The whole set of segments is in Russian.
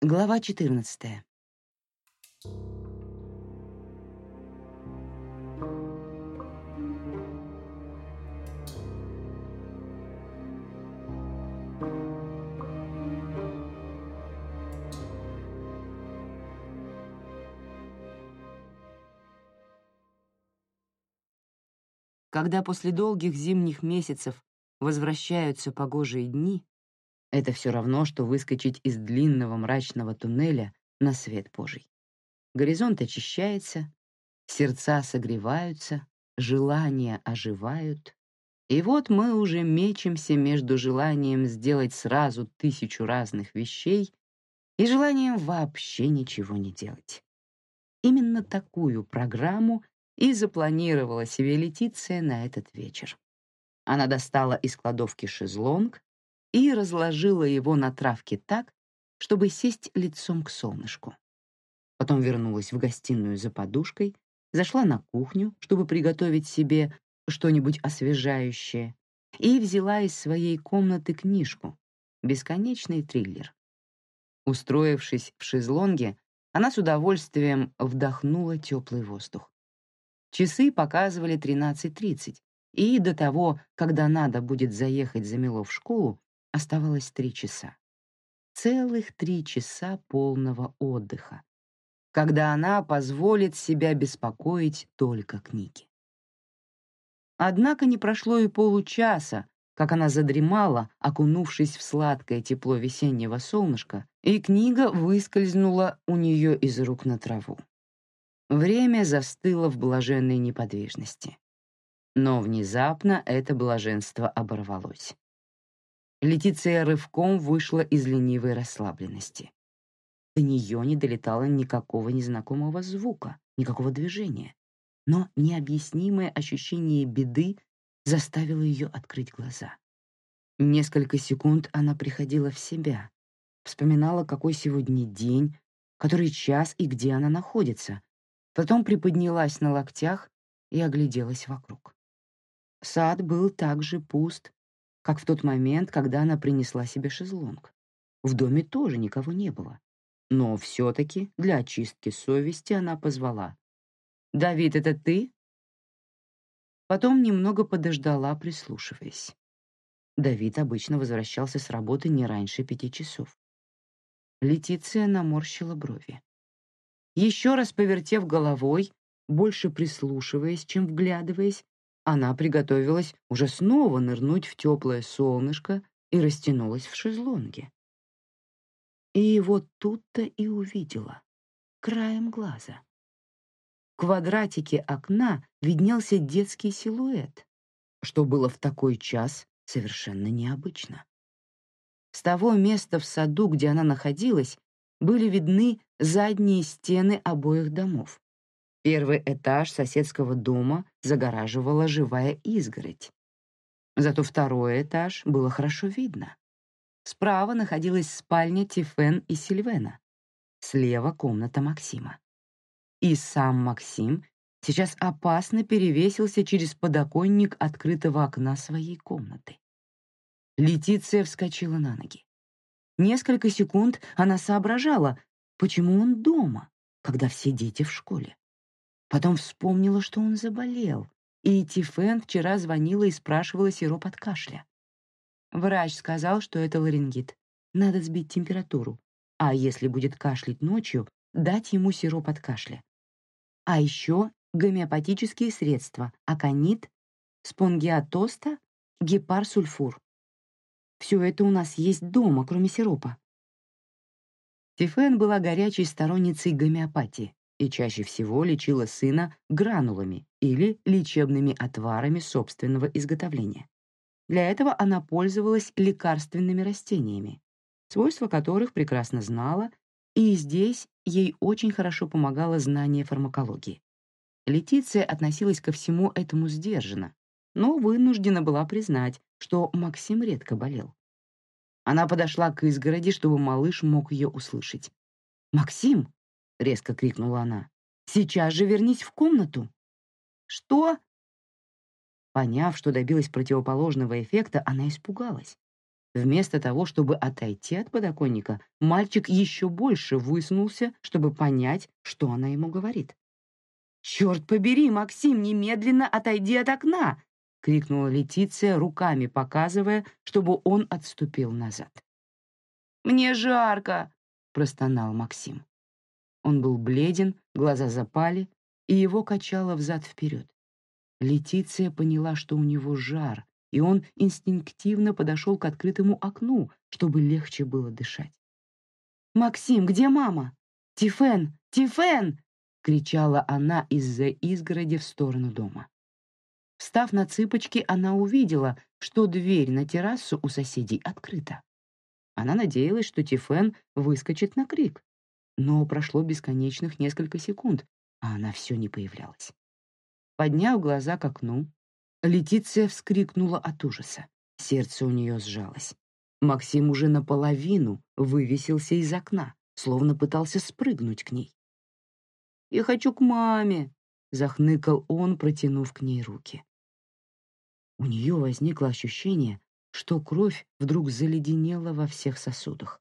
Глава 14. Когда после долгих зимних месяцев возвращаются погожие дни, это все равно, что выскочить из длинного мрачного туннеля на свет Божий. Горизонт очищается, сердца согреваются, желания оживают. И вот мы уже мечемся между желанием сделать сразу тысячу разных вещей и желанием вообще ничего не делать. Именно такую программу и запланировала себе Летиция на этот вечер. Она достала из кладовки шезлонг и разложила его на травке так, чтобы сесть лицом к солнышку. Потом вернулась в гостиную за подушкой, зашла на кухню, чтобы приготовить себе что-нибудь освежающее, и взяла из своей комнаты книжку «Бесконечный триллер». Устроившись в шезлонге, она с удовольствием вдохнула теплый воздух. Часы показывали 13.30, и до того, когда надо будет заехать за Мило в школу, Оставалось три часа. Целых три часа полного отдыха, когда она позволит себя беспокоить только книги. Однако не прошло и получаса, как она задремала, окунувшись в сладкое тепло весеннего солнышка, и книга выскользнула у нее из рук на траву. Время застыло в блаженной неподвижности. Но внезапно это блаженство оборвалось. Летиция рывком вышла из ленивой расслабленности. До нее не долетало никакого незнакомого звука, никакого движения. Но необъяснимое ощущение беды заставило ее открыть глаза. Несколько секунд она приходила в себя, вспоминала, какой сегодня день, который час и где она находится, потом приподнялась на локтях и огляделась вокруг. Сад был также пуст, как в тот момент, когда она принесла себе шезлонг. В доме тоже никого не было. Но все-таки для очистки совести она позвала. «Давид, это ты?» Потом немного подождала, прислушиваясь. Давид обычно возвращался с работы не раньше пяти часов. Летиция наморщила брови. Еще раз повертев головой, больше прислушиваясь, чем вглядываясь, она приготовилась уже снова нырнуть в теплое солнышко и растянулась в шезлонге. И вот тут-то и увидела, краем глаза. В квадратике окна виднелся детский силуэт, что было в такой час совершенно необычно. С того места в саду, где она находилась, были видны задние стены обоих домов. Первый этаж соседского дома загораживала живая изгородь. Зато второй этаж было хорошо видно. Справа находилась спальня Тифен и Сильвена. Слева комната Максима. И сам Максим сейчас опасно перевесился через подоконник открытого окна своей комнаты. Летиция вскочила на ноги. Несколько секунд она соображала, почему он дома, когда все дети в школе. Потом вспомнила, что он заболел, и Тифен вчера звонила и спрашивала сироп от кашля. Врач сказал, что это ларингит. Надо сбить температуру, а если будет кашлять ночью, дать ему сироп от кашля. А еще гомеопатические средства аконит, спонгиатоста, гепарсульфур. Все это у нас есть дома, кроме сиропа. Тифен была горячей сторонницей гомеопатии и чаще всего лечила сына гранулами или лечебными отварами собственного изготовления. Для этого она пользовалась лекарственными растениями, свойства которых прекрасно знала, и здесь ей очень хорошо помогало знание фармакологии. Летиция относилась ко всему этому сдержанно, но вынуждена была признать, что Максим редко болел. Она подошла к изгороди, чтобы малыш мог ее услышать. «Максим!» — резко крикнула она. «Сейчас же вернись в комнату!» «Что?» Поняв, что добилась противоположного эффекта, она испугалась. Вместо того, чтобы отойти от подоконника, мальчик еще больше высунулся, чтобы понять, что она ему говорит. «Черт побери, Максим, немедленно отойди от окна!» — крикнула Летиция, руками показывая, чтобы он отступил назад. «Мне жарко!» — простонал Максим. Он был бледен, глаза запали, и его качало взад-вперед. Летиция поняла, что у него жар, и он инстинктивно подошел к открытому окну, чтобы легче было дышать. «Максим, где мама? Тифен! Тифен!» — кричала она из-за изгороди в сторону дома. Встав на цыпочки, она увидела, что дверь на террасу у соседей открыта. Она надеялась, что Тифен выскочит на крик, но прошло бесконечных несколько секунд, а она все не появлялась. Подняв глаза к окну, Летиция вскрикнула от ужаса. Сердце у нее сжалось. Максим уже наполовину вывесился из окна, словно пытался спрыгнуть к ней. «Я хочу к маме», — захныкал он, протянув к ней руки. У нее возникло ощущение, что кровь вдруг заледенела во всех сосудах.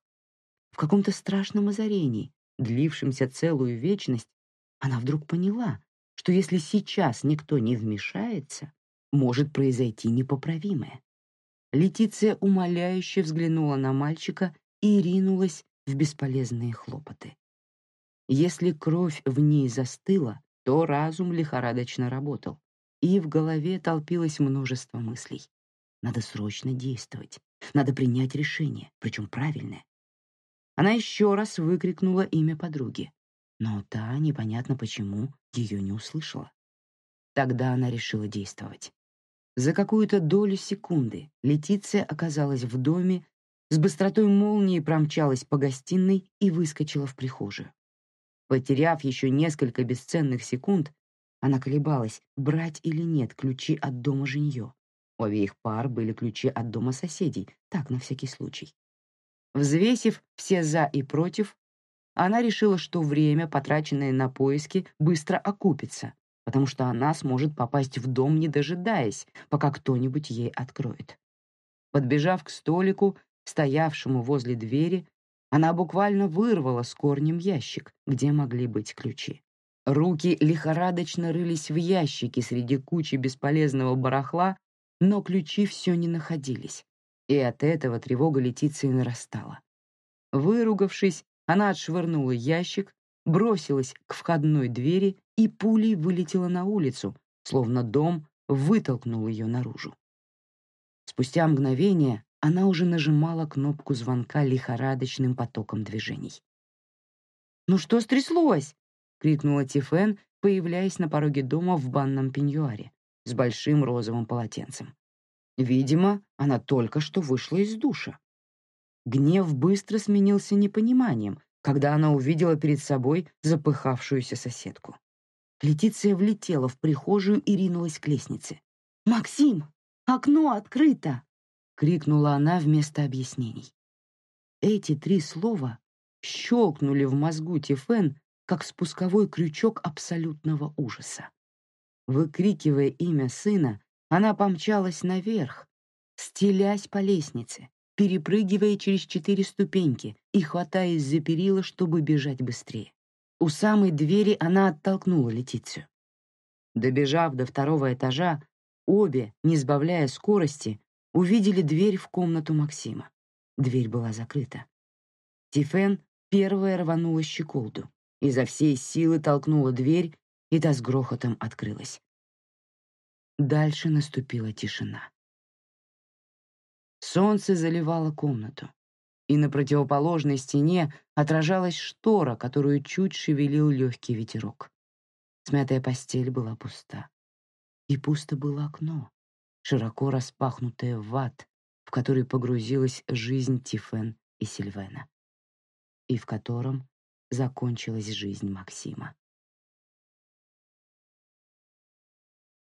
В каком-то страшном озарении, длившемся целую вечность, она вдруг поняла, что если сейчас никто не вмешается, может произойти непоправимое. Летиция умоляюще взглянула на мальчика и ринулась в бесполезные хлопоты. Если кровь в ней застыла, то разум лихорадочно работал, и в голове толпилось множество мыслей. Надо срочно действовать, надо принять решение, причем правильное. Она еще раз выкрикнула имя подруги, но та, непонятно почему, ее не услышала. Тогда она решила действовать. За какую-то долю секунды Летиция оказалась в доме, с быстротой молнии промчалась по гостиной и выскочила в прихожую. Потеряв еще несколько бесценных секунд, она колебалась, брать или нет ключи от дома Женье. У обеих пар были ключи от дома соседей, так, на всякий случай. Взвесив все «за» и «против», она решила, что время, потраченное на поиски, быстро окупится, потому что она сможет попасть в дом, не дожидаясь, пока кто-нибудь ей откроет. Подбежав к столику, стоявшему возле двери, она буквально вырвала с корнем ящик, где могли быть ключи. Руки лихорадочно рылись в ящике среди кучи бесполезного барахла, но ключи все не находились, и от этого тревога Летиции нарастала. Выругавшись, она отшвырнула ящик, бросилась к входной двери и пулей вылетела на улицу, словно дом вытолкнул ее наружу. Спустя мгновение она уже нажимала кнопку звонка лихорадочным потоком движений. «Ну что стряслось?» — крикнула Тифен, появляясь на пороге дома в банном пеньюаре с большим розовым полотенцем. Видимо, она только что вышла из душа. Гнев быстро сменился непониманием, когда она увидела перед собой запыхавшуюся соседку. Летиция влетела в прихожую и ринулась к лестнице. «Максим, окно открыто!» — крикнула она вместо объяснений. Эти три слова щелкнули в мозгу Тифен, как спусковой крючок абсолютного ужаса. Выкрикивая имя сына, она помчалась наверх, стелясь по лестнице, перепрыгивая через четыре ступеньки и хватаясь за перила, чтобы бежать быстрее. У самой двери она оттолкнула Летицию. Добежав до второго этажа, обе, не сбавляя скорости, увидели дверь в комнату Максима. Дверь была закрыта. Тифен первая рванула щеколду, изо всей силы толкнула дверь, и та с грохотом открылась. Дальше наступила тишина. Солнце заливало комнату, и на противоположной стене отражалась штора, которую чуть шевелил легкий ветерок. Смятая постель была пуста. И пусто было окно, широко распахнутое в ад, в который погрузилась жизнь Тифен и Сильвена, и в котором закончилась жизнь Максима.